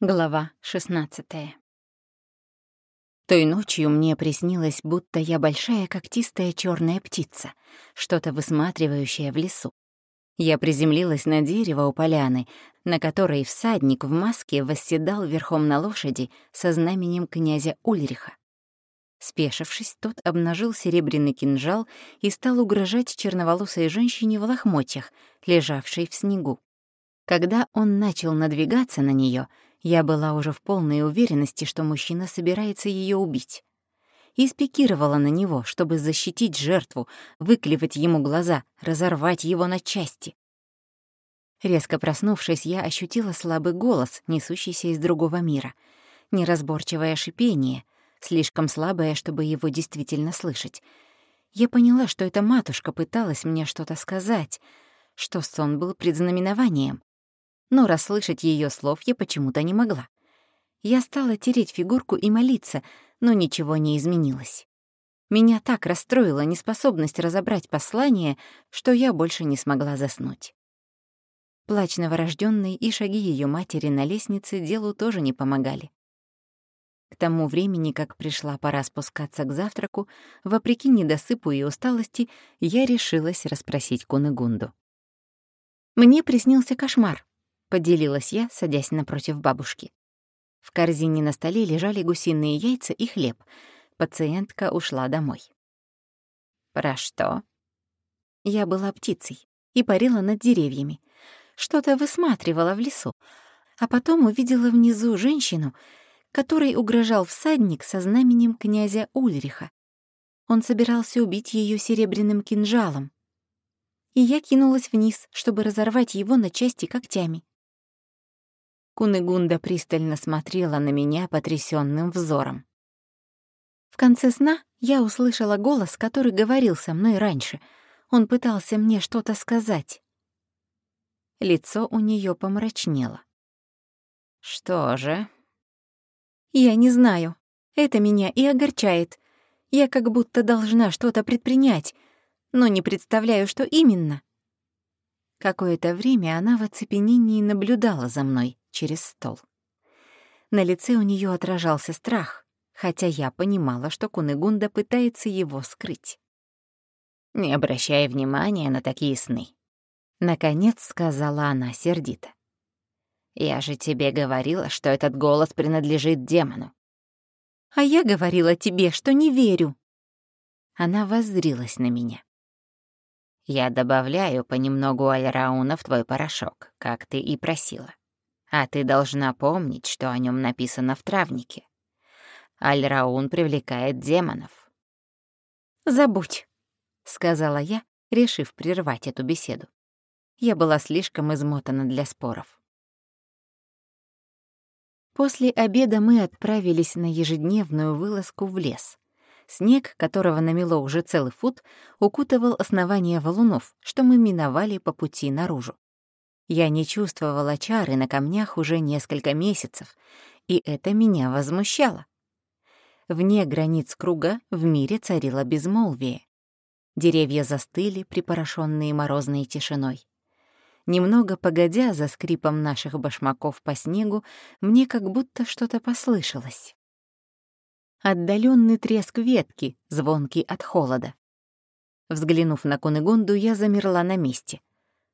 Глава 16 Той ночью мне приснилось, будто я большая когтистая черная птица, что-то высматривающее в лесу. Я приземлилась на дерево у поляны, на которой всадник в маске восседал верхом на лошади со знаменем князя Ульриха. Спешившись, тот обнажил серебряный кинжал и стал угрожать черноволосой женщине в лохмотьях, лежавшей в снегу. Когда он начал надвигаться на нее, я была уже в полной уверенности, что мужчина собирается ее убить. И спикировала на него, чтобы защитить жертву, выклевать ему глаза, разорвать его на части. Резко проснувшись, я ощутила слабый голос, несущийся из другого мира. Неразборчивое шипение, слишком слабое, чтобы его действительно слышать. Я поняла, что эта матушка пыталась мне что-то сказать, что сон был предзнаменованием но расслышать ее слов я почему-то не могла. Я стала тереть фигурку и молиться, но ничего не изменилось. Меня так расстроила неспособность разобрать послание, что я больше не смогла заснуть. Плач новорожденной и шаги ее матери на лестнице делу тоже не помогали. К тому времени, как пришла пора спускаться к завтраку, вопреки недосыпу и усталости, я решилась расспросить Кунегунду. Мне приснился кошмар. — поделилась я, садясь напротив бабушки. В корзине на столе лежали гусиные яйца и хлеб. Пациентка ушла домой. «Про что?» Я была птицей и парила над деревьями. Что-то высматривала в лесу, а потом увидела внизу женщину, которой угрожал всадник со знаменем князя Ульриха. Он собирался убить ее серебряным кинжалом. И я кинулась вниз, чтобы разорвать его на части когтями. Кунегунда пристально смотрела на меня потрясенным взором. В конце сна я услышала голос, который говорил со мной раньше. Он пытался мне что-то сказать. Лицо у нее помрачнело. «Что же?» «Я не знаю. Это меня и огорчает. Я как будто должна что-то предпринять, но не представляю, что именно». Какое-то время она в оцепенении наблюдала за мной через стол. На лице у нее отражался страх, хотя я понимала, что Кунегунда пытается его скрыть. «Не обращай внимания на такие сны», — наконец сказала она сердито. «Я же тебе говорила, что этот голос принадлежит демону». «А я говорила тебе, что не верю». Она воззрилась на меня. «Я добавляю понемногу альрауна в твой порошок, как ты и просила. А ты должна помнить, что о нем написано в травнике. Аль-Раун привлекает демонов. «Забудь», — сказала я, решив прервать эту беседу. Я была слишком измотана для споров. После обеда мы отправились на ежедневную вылазку в лес. Снег, которого намело уже целый фут, укутывал основание валунов, что мы миновали по пути наружу. Я не чувствовала чары на камнях уже несколько месяцев, и это меня возмущало. Вне границ круга в мире царило безмолвие. Деревья застыли, припорошенные морозной тишиной. Немного погодя за скрипом наших башмаков по снегу, мне как будто что-то послышалось. Отдаленный треск ветки, звонкий от холода. Взглянув на Кунегунду, я замерла на месте.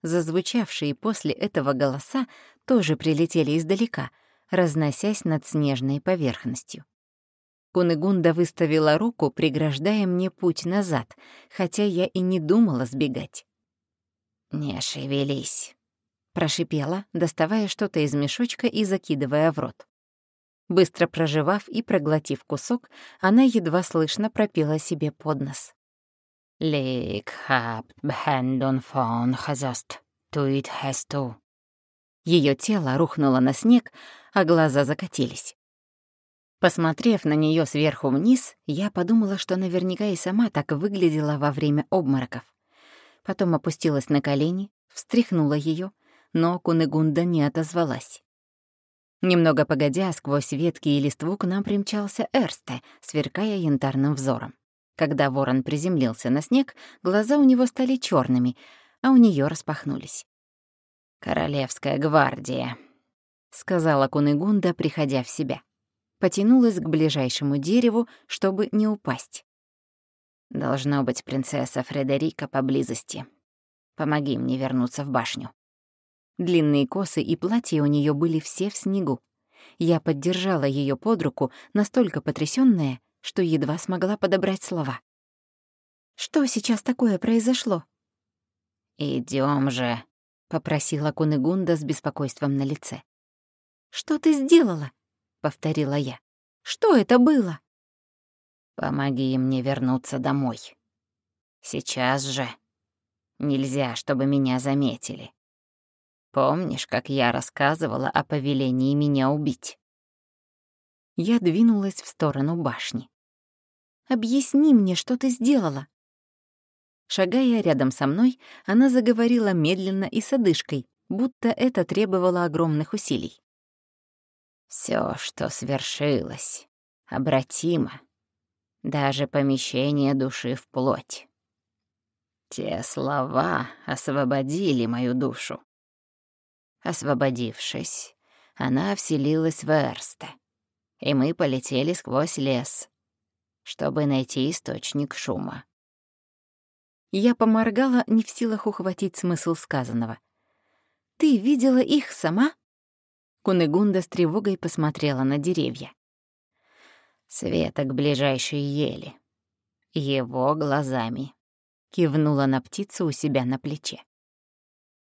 Зазвучавшие после этого голоса тоже прилетели издалека, разносясь над снежной поверхностью. Кунегунда выставила руку, преграждая мне путь назад, хотя я и не думала сбегать. «Не шевелись», — прошипела, доставая что-то из мешочка и закидывая в рот. Быстро проживав и проглотив кусок, она едва слышно пропела себе под нос. Лик хаб бхэндон фон хазаст, туит хэсту. Ее тело рухнуло на снег, а глаза закатились. Посмотрев на нее сверху вниз, я подумала, что наверняка и сама так выглядела во время обмороков. Потом опустилась на колени, встряхнула ее, но Кунегунда не отозвалась. Немного погодя, сквозь ветки и листву к нам примчался Эрсте, сверкая янтарным взором. Когда ворон приземлился на снег, глаза у него стали черными, а у нее распахнулись. «Королевская гвардия», — сказала Кунигунда, приходя в себя. Потянулась к ближайшему дереву, чтобы не упасть. «Должно быть принцесса Фредерика поблизости. Помоги мне вернуться в башню». Длинные косы и платья у нее были все в снегу. Я поддержала ее под руку, настолько потрясённая, что едва смогла подобрать слова. «Что сейчас такое произошло?» Идем же», — попросила Кунигунда с беспокойством на лице. «Что ты сделала?» — повторила я. «Что это было?» «Помоги мне вернуться домой. Сейчас же. Нельзя, чтобы меня заметили. Помнишь, как я рассказывала о повелении меня убить?» Я двинулась в сторону башни. «Объясни мне, что ты сделала?» Шагая рядом со мной, она заговорила медленно и с одышкой, будто это требовало огромных усилий. Все, что свершилось, обратимо. Даже помещение души в плоть. Те слова освободили мою душу. Освободившись, она вселилась в Эрсте, и мы полетели сквозь лес, чтобы найти источник шума. Я поморгала, не в силах ухватить смысл сказанного. «Ты видела их сама?» Кунегунда с тревогой посмотрела на деревья. «Света к ближайшей ели. Его глазами», — кивнула на птицу у себя на плече.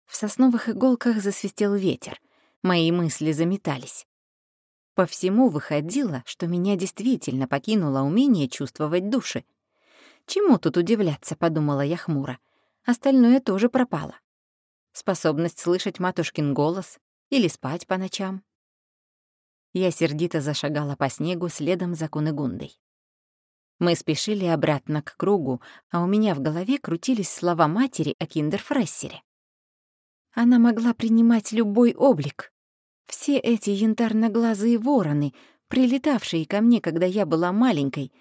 В сосновых иголках засвистел ветер. Мои мысли заметались. По всему выходило, что меня действительно покинуло умение чувствовать души. Чему тут удивляться, подумала я хмуро. Остальное тоже пропало. Способность слышать матушкин голос или спать по ночам. Я сердито зашагала по снегу следом за Кунегундой. Мы спешили обратно к кругу, а у меня в голове крутились слова матери о киндерфрессере. Она могла принимать любой облик. Все эти янтарно-глазые вороны, прилетавшие ко мне, когда я была маленькой.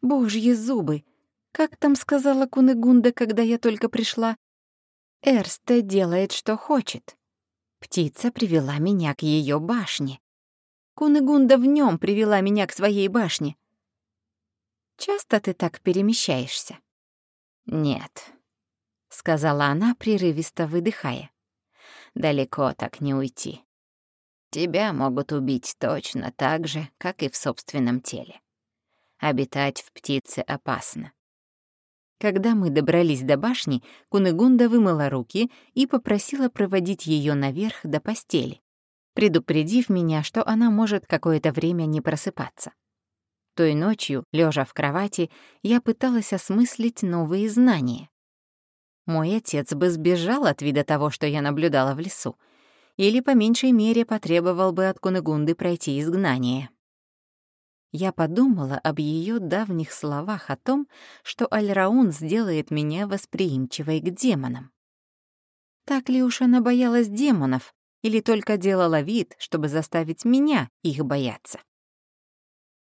Божьи зубы! Как там сказала Кунегунда, когда я только пришла? Эрсте делает, что хочет. Птица привела меня к ее башне. Кунегунда в нем привела меня к своей башне. Часто ты так перемещаешься? Нет, — сказала она, прерывисто выдыхая. «Далеко так не уйти. Тебя могут убить точно так же, как и в собственном теле. Обитать в птице опасно». Когда мы добрались до башни, Кунегунда вымыла руки и попросила проводить ее наверх до постели, предупредив меня, что она может какое-то время не просыпаться. Той ночью, лежа в кровати, я пыталась осмыслить новые знания. Мой отец бы сбежал от вида того, что я наблюдала в лесу, или по меньшей мере потребовал бы от Кунегунды пройти изгнание. Я подумала об ее давних словах о том, что Альраун сделает меня восприимчивой к демонам. Так ли уж она боялась демонов, или только делала вид, чтобы заставить меня их бояться?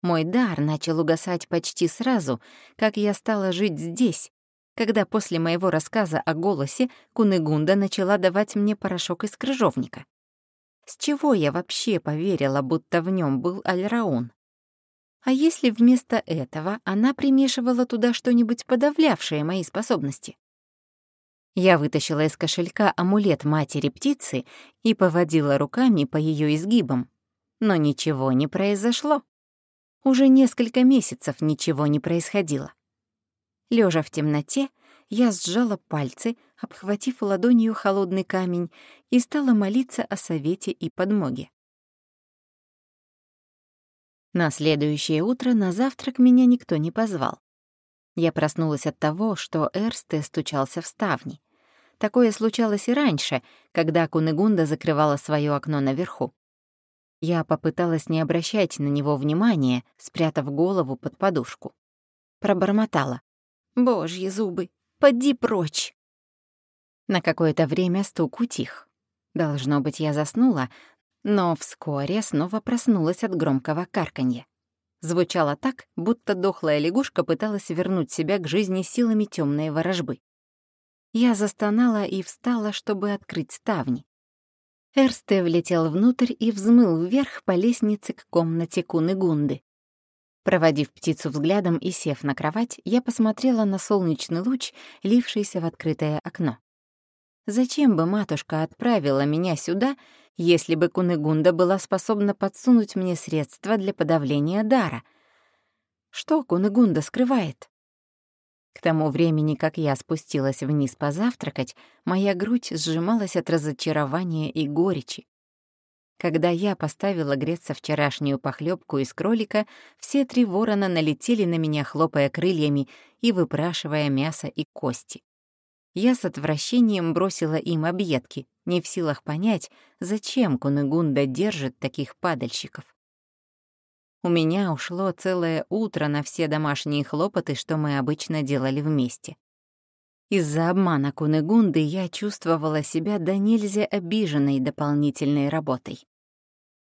Мой дар начал угасать почти сразу, как я стала жить здесь, когда после моего рассказа о голосе Кунегунда начала давать мне порошок из крыжовника. С чего я вообще поверила, будто в нем был Альраун? А если вместо этого она примешивала туда что-нибудь подавлявшее мои способности? Я вытащила из кошелька амулет матери птицы и поводила руками по ее изгибам. Но ничего не произошло. Уже несколько месяцев ничего не происходило. Лежа в темноте, я сжала пальцы, обхватив ладонью холодный камень, и стала молиться о совете и подмоге. На следующее утро на завтрак меня никто не позвал. Я проснулась от того, что Эрсте стучался в ставни. Такое случалось и раньше, когда Кунегунда закрывала свое окно наверху. Я попыталась не обращать на него внимания, спрятав голову под подушку. Пробормотала. Божьи зубы, поди прочь. На какое-то время стук утих. Должно быть, я заснула, но вскоре снова проснулась от громкого карканья. Звучало так, будто дохлая лягушка пыталась вернуть себя к жизни силами темной ворожбы. Я застонала и встала, чтобы открыть ставни. Эрсте влетел внутрь и взмыл вверх по лестнице к комнате Куны-Гунды. Проводив птицу взглядом и сев на кровать, я посмотрела на солнечный луч, лившийся в открытое окно. Зачем бы матушка отправила меня сюда, если бы Кунегунда была способна подсунуть мне средства для подавления дара? Что Кунегунда скрывает? К тому времени, как я спустилась вниз позавтракать, моя грудь сжималась от разочарования и горечи. Когда я поставила греться вчерашнюю похлебку из кролика, все три ворона налетели на меня, хлопая крыльями и выпрашивая мясо и кости. Я с отвращением бросила им объедки, не в силах понять, зачем Кунегунда держит таких падальщиков. У меня ушло целое утро на все домашние хлопоты, что мы обычно делали вместе. Из-за обмана Кунегунды я чувствовала себя до нельзя обиженной дополнительной работой.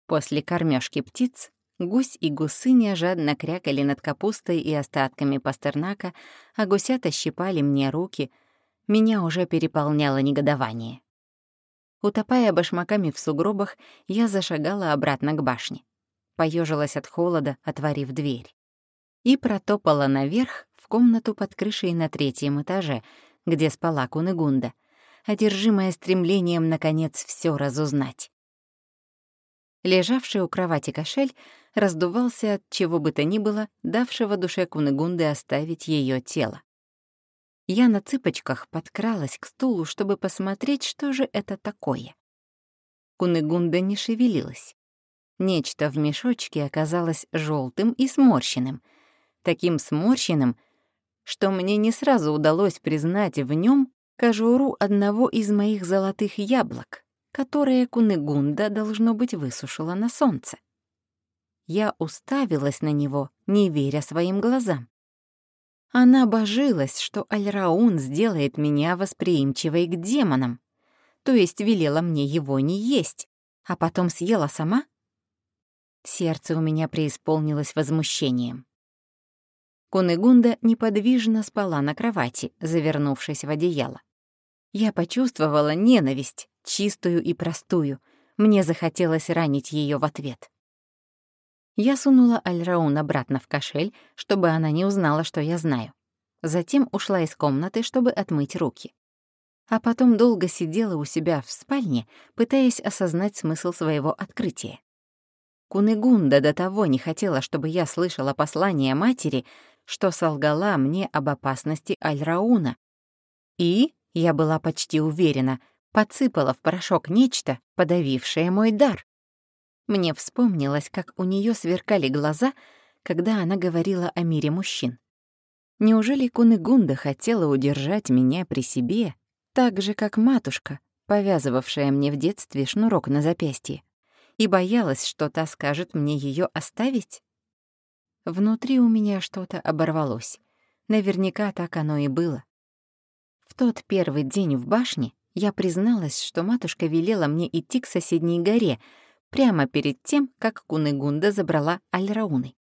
После кормежки птиц гусь и гусыня жадно крякали над капустой и остатками пастернака, а гусята щипали мне руки. Меня уже переполняло негодование. Утопая башмаками в сугробах, я зашагала обратно к башне поежилась от холода, отворив дверь. И протопала наверх комнату под крышей на третьем этаже, где спала Кунегунда, одержимая стремлением, наконец, все разузнать. Лежавший у кровати кошель раздувался от чего бы то ни было, давшего душе Кунегунды оставить ее тело. Я на цыпочках подкралась к стулу, чтобы посмотреть, что же это такое. Кунегунда не шевелилась. Нечто в мешочке оказалось желтым и сморщенным. Таким сморщенным, что мне не сразу удалось признать в нем кожуру одного из моих золотых яблок, которое Кунегунда, должно быть, высушила на солнце. Я уставилась на него, не веря своим глазам. Она божилась, что Альраун сделает меня восприимчивой к демонам, то есть велела мне его не есть, а потом съела сама? Сердце у меня преисполнилось возмущением. Кунегунда неподвижно спала на кровати, завернувшись в одеяло. Я почувствовала ненависть, чистую и простую. Мне захотелось ранить ее в ответ. Я сунула Альраун обратно в кошель, чтобы она не узнала, что я знаю. Затем ушла из комнаты, чтобы отмыть руки. А потом долго сидела у себя в спальне, пытаясь осознать смысл своего открытия. Кунегунда до того не хотела, чтобы я слышала послание матери, что солгала мне об опасности Альрауна. И, я была почти уверена, подсыпала в порошок нечто, подавившее мой дар. Мне вспомнилось, как у нее сверкали глаза, когда она говорила о мире мужчин. Неужели Кунегунда хотела удержать меня при себе, так же, как матушка, повязывавшая мне в детстве шнурок на запястье? и боялась, что та скажет мне ее оставить? Внутри у меня что-то оборвалось. Наверняка так оно и было. В тот первый день в башне я призналась, что матушка велела мне идти к соседней горе, прямо перед тем, как Кунегунда забрала Альрауны.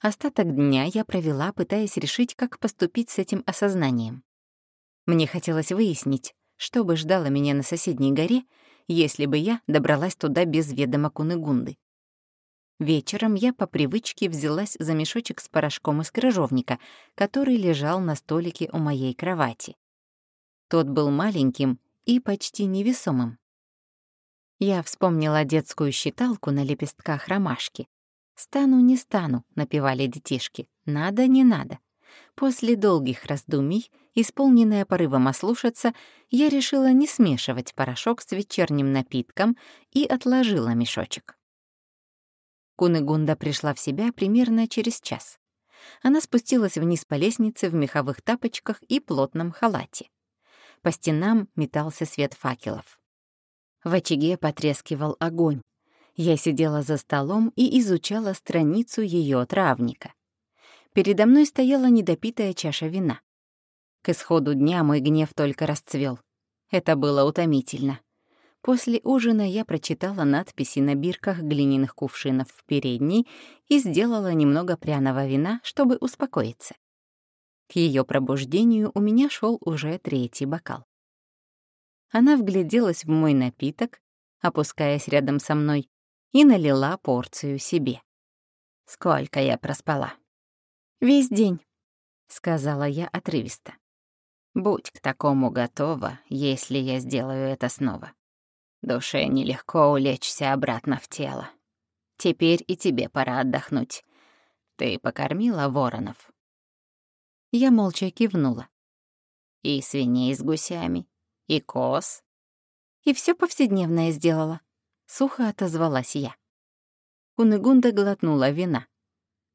Остаток дня я провела, пытаясь решить, как поступить с этим осознанием. Мне хотелось выяснить, что бы ждало меня на соседней горе, если бы я добралась туда без ведома Кунегунды. Вечером я по привычке взялась за мешочек с порошком из крыжовника, который лежал на столике у моей кровати. Тот был маленьким и почти невесомым. Я вспомнила детскую считалку на лепестках ромашки. «Стану, не стану», — напевали детишки. «Надо, не надо». После долгих раздумий, исполненная порывом ослушаться, я решила не смешивать порошок с вечерним напитком и отложила мешочек. Кунегунда пришла в себя примерно через час. Она спустилась вниз по лестнице в меховых тапочках и плотном халате. По стенам метался свет факелов. В очаге потрескивал огонь. Я сидела за столом и изучала страницу ее травника. Передо мной стояла недопитая чаша вина. К исходу дня мой гнев только расцвел. Это было утомительно. После ужина я прочитала надписи на бирках глиняных кувшинов в передней и сделала немного пряного вина, чтобы успокоиться. К ее пробуждению у меня шел уже третий бокал. Она вгляделась в мой напиток, опускаясь рядом со мной, и налила порцию себе. «Сколько я проспала?» «Весь день», — сказала я отрывисто. «Будь к такому готова, если я сделаю это снова. Душе нелегко улечься обратно в тело. Теперь и тебе пора отдохнуть. Ты покормила воронов?» Я молча кивнула. «И свиней с гусями, и коз». «И все повседневное сделала», — сухо отозвалась я. Кунегунда глотнула вина.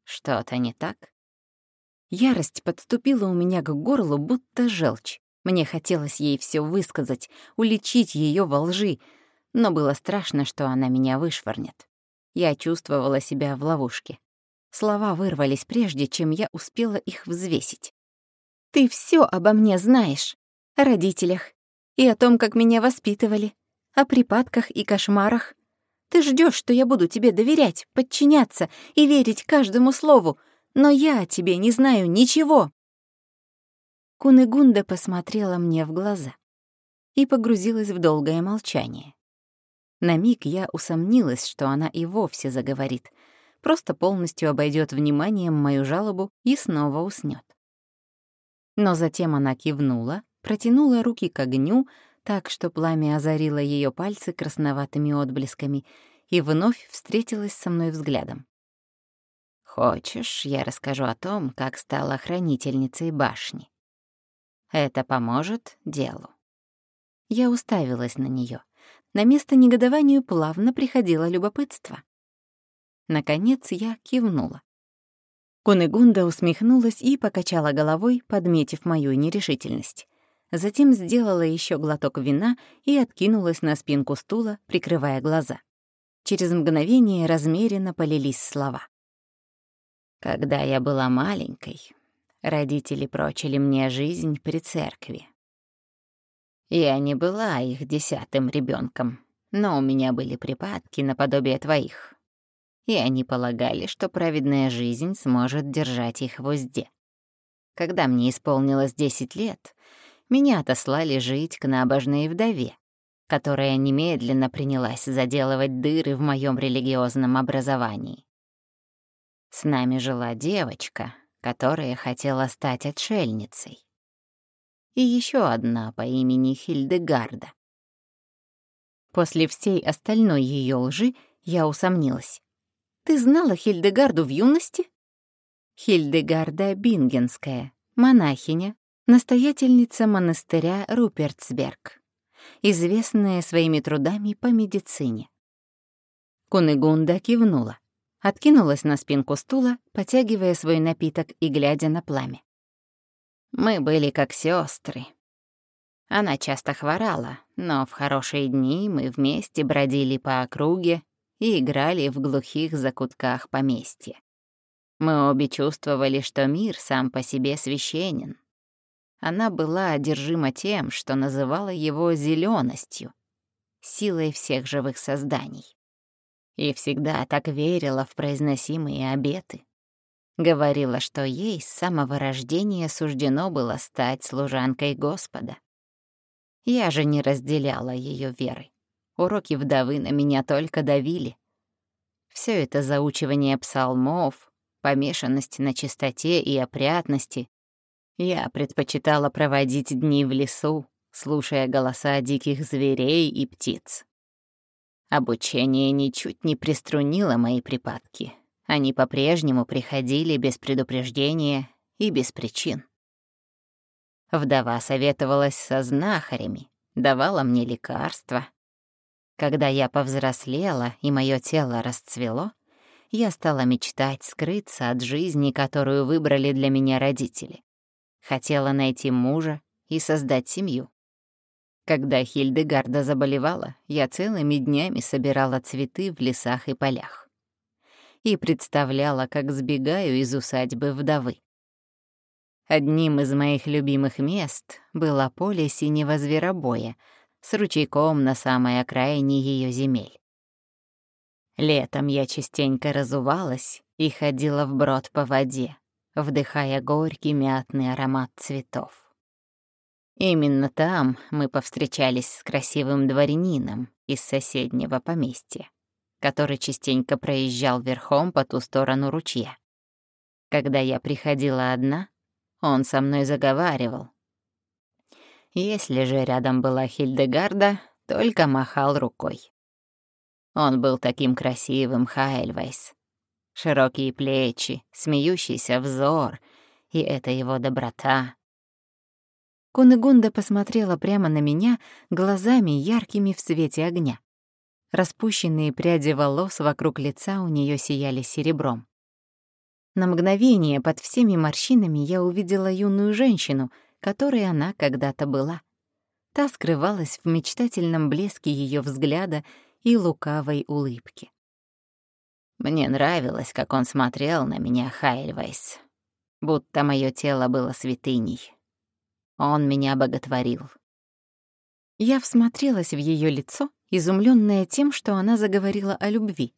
«Что-то не так?» Ярость подступила у меня к горлу, будто желчь. Мне хотелось ей все высказать, уличить ее во лжи, но было страшно, что она меня вышвырнет. Я чувствовала себя в ловушке. Слова вырвались прежде, чем я успела их взвесить. «Ты все обо мне знаешь. О родителях. И о том, как меня воспитывали. О припадках и кошмарах. Ты ждешь, что я буду тебе доверять, подчиняться и верить каждому слову, но я о тебе не знаю ничего». Кунегунда посмотрела мне в глаза и погрузилась в долгое молчание. На миг я усомнилась, что она и вовсе заговорит, просто полностью обойдет вниманием мою жалобу и снова уснет. Но затем она кивнула, протянула руки к огню, так что пламя озарило ее пальцы красноватыми отблесками и вновь встретилась со мной взглядом. «Хочешь, я расскажу о том, как стала хранительницей башни? Это поможет делу». Я уставилась на нее. На место негодованию плавно приходило любопытство. Наконец я кивнула. Кунегунда усмехнулась и покачала головой, подметив мою нерешительность. Затем сделала еще глоток вина и откинулась на спинку стула, прикрывая глаза. Через мгновение размеренно полились слова. «Когда я была маленькой, родители прочили мне жизнь при церкви. Я не была их десятым ребенком, но у меня были припадки наподобие твоих. И они полагали, что праведная жизнь сможет держать их в узде. Когда мне исполнилось 10 лет, меня отослали жить к набожной вдове, которая немедленно принялась заделывать дыры в моем религиозном образовании. С нами жила девочка, которая хотела стать отшельницей и еще одна по имени Хильдегарда. После всей остальной ее лжи я усомнилась. «Ты знала Хильдегарду в юности?» Хильдегарда Бингенская, монахиня, настоятельница монастыря Рупертсберг, известная своими трудами по медицине. Кунигунда кивнула, откинулась на спинку стула, потягивая свой напиток и глядя на пламя. Мы были как сестры. Она часто хворала, но в хорошие дни мы вместе бродили по округе и играли в глухих закутках поместья. Мы обе чувствовали, что мир сам по себе священен. Она была одержима тем, что называла его зелёностью, силой всех живых созданий. И всегда так верила в произносимые обеты. Говорила, что ей с самого рождения суждено было стать служанкой Господа. Я же не разделяла ее веры. Уроки вдовы на меня только давили. Все это заучивание псалмов, помешанность на чистоте и опрятности. Я предпочитала проводить дни в лесу, слушая голоса диких зверей и птиц. Обучение ничуть не приструнило мои припадки, они по-прежнему приходили без предупреждения и без причин. Вдова советовалась со знахарями, давала мне лекарства. Когда я повзрослела и мое тело расцвело, я стала мечтать скрыться от жизни, которую выбрали для меня родители. Хотела найти мужа и создать семью. Когда Хильдегарда заболевала, я целыми днями собирала цветы в лесах и полях и представляла, как сбегаю из усадьбы вдовы. Одним из моих любимых мест было поле синего зверобоя с ручейком на самой окраине ее земель. Летом я частенько разувалась и ходила вброд по воде, вдыхая горький мятный аромат цветов. Именно там мы повстречались с красивым дворянином, из соседнего поместья, который частенько проезжал верхом по ту сторону ручья. Когда я приходила одна, он со мной заговаривал. Если же рядом была Хильдегарда, только махал рукой. Он был таким красивым, Хайльвайс. Широкие плечи, смеющийся взор, и это его доброта. Кунегунда посмотрела прямо на меня глазами яркими в свете огня. Распущенные пряди волос вокруг лица у нее сияли серебром. На мгновение под всеми морщинами я увидела юную женщину, которой она когда-то была. Та скрывалась в мечтательном блеске ее взгляда и лукавой улыбки. Мне нравилось, как он смотрел на меня, Хайльвайс, будто мое тело было святыней. Он меня боготворил. Я всмотрелась в ее лицо, изумленная тем, что она заговорила о любви.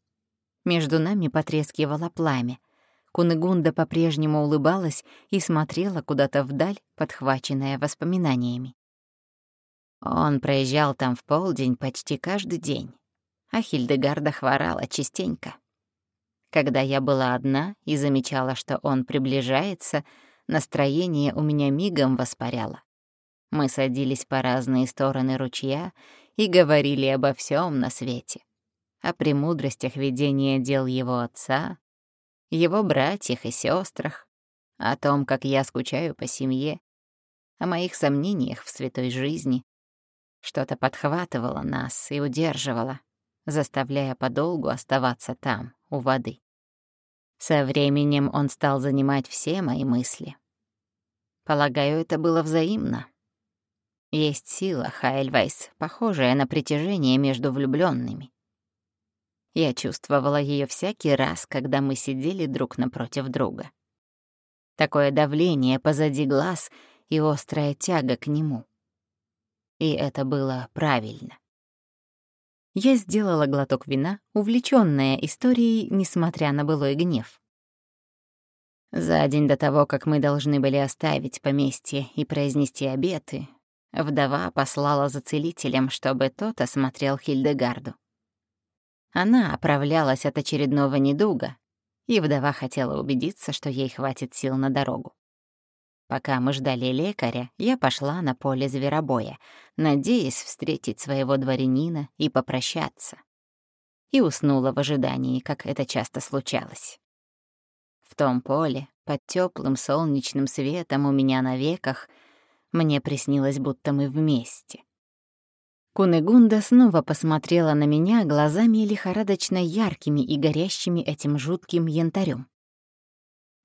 Между нами потрескивало пламя. Кунегунда по-прежнему улыбалась и смотрела куда-то вдаль, подхваченная воспоминаниями. Он проезжал там в полдень почти каждый день, а Хильдегарда хворала частенько. Когда я была одна и замечала, что он приближается, настроение у меня мигом воспаряло. Мы садились по разные стороны ручья и говорили обо всем на свете. О премудростях ведения дел его отца, его братьях и сестрах, о том, как я скучаю по семье, о моих сомнениях в святой жизни. Что-то подхватывало нас и удерживало, заставляя подолгу оставаться там, у воды. Со временем он стал занимать все мои мысли. Полагаю, это было взаимно. Есть сила, Хайльвайс, похожая на притяжение между влюбленными. Я чувствовала ее всякий раз, когда мы сидели друг напротив друга. Такое давление позади глаз и острая тяга к нему. И это было правильно. Я сделала глоток вина, увлечённая историей, несмотря на былой гнев. За день до того, как мы должны были оставить поместье и произнести обеты, вдова послала за целителем, чтобы тот осмотрел Хильдегарду. Она оправлялась от очередного недуга, и вдова хотела убедиться, что ей хватит сил на дорогу. Пока мы ждали лекаря, я пошла на поле зверобоя, надеясь встретить своего дворянина и попрощаться. И уснула в ожидании, как это часто случалось. В том поле, под теплым солнечным светом у меня на веках, мне приснилось, будто мы вместе. Кунегунда снова посмотрела на меня глазами лихорадочно яркими и горящими этим жутким янтарем.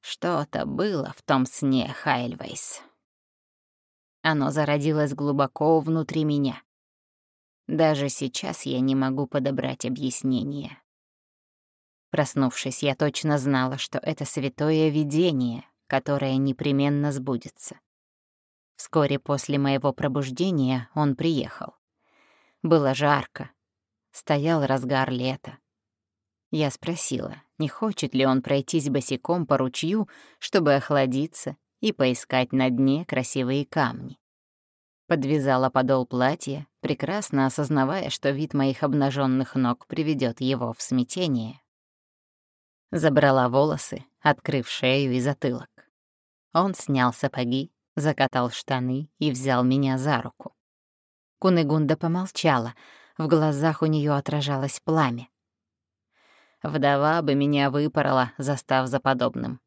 Что-то было в том сне, Хайльвейс. Оно зародилось глубоко внутри меня. Даже сейчас я не могу подобрать объяснение. Проснувшись, я точно знала, что это святое видение, которое непременно сбудется. Вскоре после моего пробуждения он приехал. Было жарко. Стоял разгар лета. Я спросила, не хочет ли он пройтись босиком по ручью, чтобы охладиться и поискать на дне красивые камни. Подвязала подол платья, прекрасно осознавая, что вид моих обнаженных ног приведет его в смятение. Забрала волосы, открыв шею и затылок. Он снял сапоги, закатал штаны и взял меня за руку. Кунегунда помолчала, в глазах у нее отражалось пламя. Вдова бы меня выпорола, застав за подобным.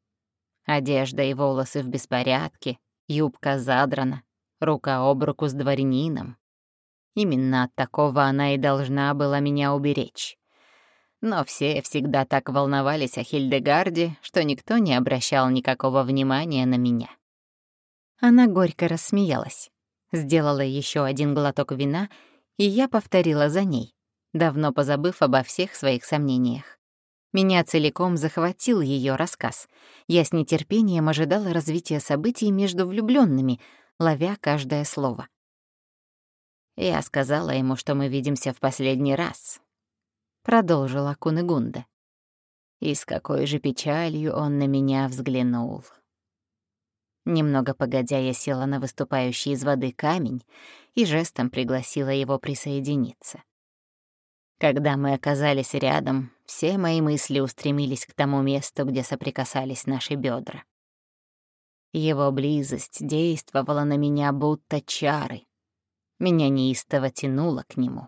Одежда и волосы в беспорядке, юбка задрана, рука об руку с дворянином. Именно от такого она и должна была меня уберечь. Но все всегда так волновались о Хильдегарде, что никто не обращал никакого внимания на меня. Она горько рассмеялась, сделала еще один глоток вина, и я повторила за ней, давно позабыв обо всех своих сомнениях. Меня целиком захватил ее рассказ. Я с нетерпением ожидала развития событий между влюбленными, ловя каждое слово. Я сказала ему, что мы видимся в последний раз. Продолжила Кунегунда. И с какой же печалью он на меня взглянул. Немного погодя, я села на выступающий из воды камень и жестом пригласила его присоединиться. Когда мы оказались рядом, все мои мысли устремились к тому месту, где соприкасались наши бедра. Его близость действовала на меня будто чары. Меня неистово тянуло к нему.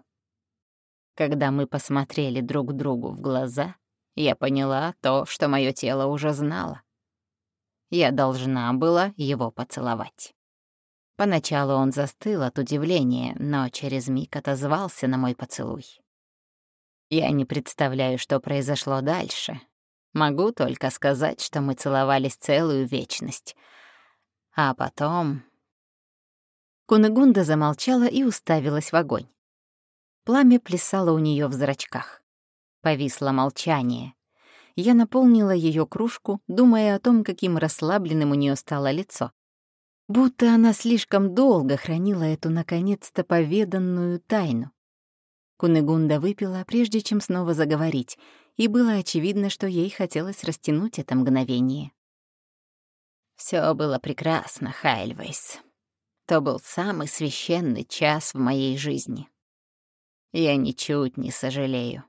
Когда мы посмотрели друг другу в глаза, я поняла то, что мое тело уже знало. Я должна была его поцеловать. Поначалу он застыл от удивления, но через миг отозвался на мой поцелуй. Я не представляю, что произошло дальше. Могу только сказать, что мы целовались целую вечность. А потом... Кунегунда замолчала и уставилась в огонь. Пламя плясало у нее в зрачках. Повисло молчание. Я наполнила ее кружку, думая о том, каким расслабленным у нее стало лицо. Будто она слишком долго хранила эту наконец-то поведанную тайну. Кунегунда выпила, прежде чем снова заговорить, и было очевидно, что ей хотелось растянуть это мгновение. Все было прекрасно, Хайльвейс. То был самый священный час в моей жизни. Я ничуть не сожалею.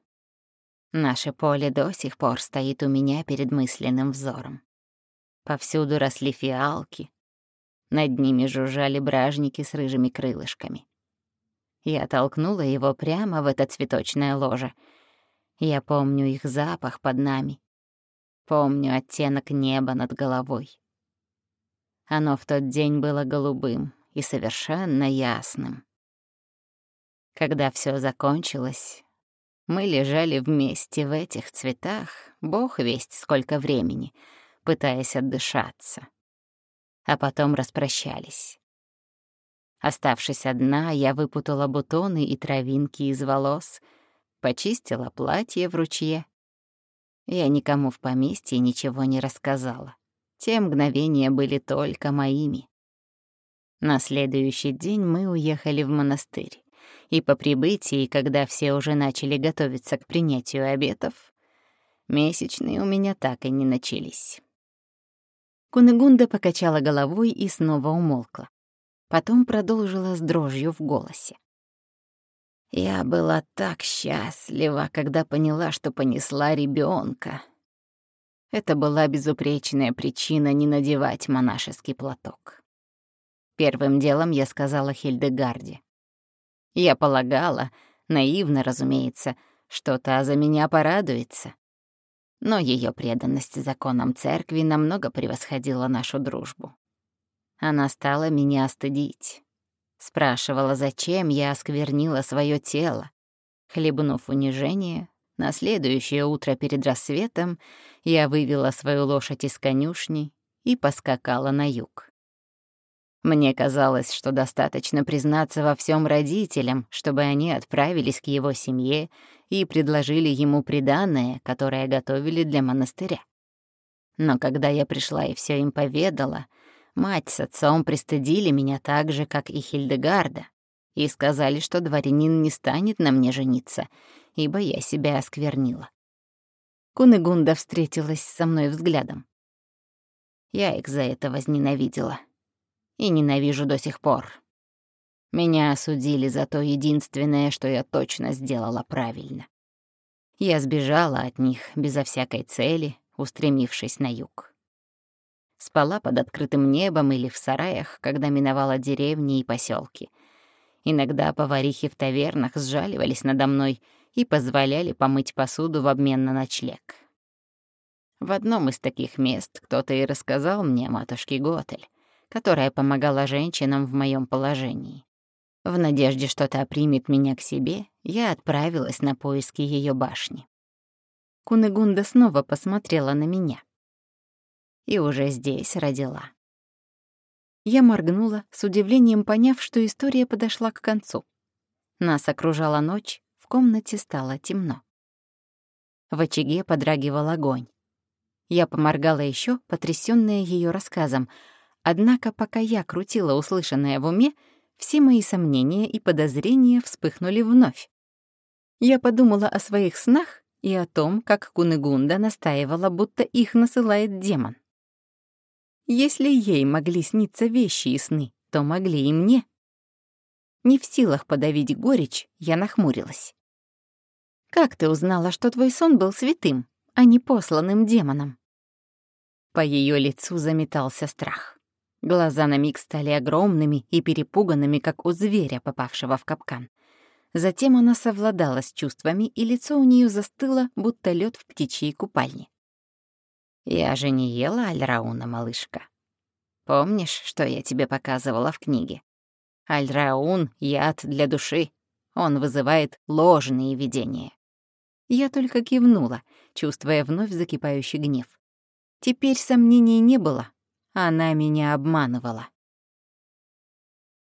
Наше поле до сих пор стоит у меня перед мысленным взором. Повсюду росли фиалки. Над ними жужжали бражники с рыжими крылышками. Я толкнула его прямо в это цветочное ложе. Я помню их запах под нами. Помню оттенок неба над головой. Оно в тот день было голубым и совершенно ясным. Когда все закончилось, мы лежали вместе в этих цветах, бог весть сколько времени, пытаясь отдышаться. А потом распрощались. Оставшись одна, я выпутала бутоны и травинки из волос, почистила платье в ручье. Я никому в поместье ничего не рассказала. Те мгновения были только моими. На следующий день мы уехали в монастырь, и по прибытии, когда все уже начали готовиться к принятию обетов, месячные у меня так и не начались. Кунегунда покачала головой и снова умолкла. Потом продолжила с дрожью в голосе. Я была так счастлива, когда поняла, что понесла ребенка. Это была безупречная причина не надевать монашеский платок. Первым делом я сказала Хильдегарде. Я полагала, наивно, разумеется, что та за меня порадуется. Но ее преданность законам церкви намного превосходила нашу дружбу. Она стала меня стыдить. Спрашивала, зачем я осквернила свое тело. Хлебнув унижение, на следующее утро перед рассветом я вывела свою лошадь из конюшни и поскакала на юг. Мне казалось, что достаточно признаться во всем родителям, чтобы они отправились к его семье и предложили ему приданное, которое готовили для монастыря. Но когда я пришла и все им поведала, Мать с отцом пристыдили меня так же, как и Хильдегарда, и сказали, что дворянин не станет на мне жениться, ибо я себя осквернила. Кунегунда встретилась со мной взглядом. Я их за это возненавидела. И ненавижу до сих пор. Меня осудили за то единственное, что я точно сделала правильно. Я сбежала от них безо всякой цели, устремившись на юг спала под открытым небом или в сараях, когда миновала деревни и поселки. Иногда поварихи в тавернах сжаливались надо мной и позволяли помыть посуду в обмен на ночлег. В одном из таких мест кто-то и рассказал мне о матушке Готель, которая помогала женщинам в моем положении. В надежде, что та примет меня к себе, я отправилась на поиски ее башни. Кунегунда снова посмотрела на меня и уже здесь родила. Я моргнула, с удивлением поняв, что история подошла к концу. Нас окружала ночь, в комнате стало темно. В очаге подрагивал огонь. Я поморгала еще, потрясённая ее рассказом, однако пока я крутила услышанное в уме, все мои сомнения и подозрения вспыхнули вновь. Я подумала о своих снах и о том, как Кунегунда настаивала, будто их насылает демон. Если ей могли сниться вещи и сны, то могли и мне. Не в силах подавить горечь, я нахмурилась. Как ты узнала, что твой сон был святым, а не посланным демоном?» По ее лицу заметался страх. Глаза на миг стали огромными и перепуганными, как у зверя, попавшего в капкан. Затем она совладала с чувствами, и лицо у нее застыло, будто лед в птичьей купальне. «Я же не ела альрауна, малышка. Помнишь, что я тебе показывала в книге? Альраун — яд для души. Он вызывает ложные видения». Я только кивнула, чувствуя вновь закипающий гнев. Теперь сомнений не было. Она меня обманывала.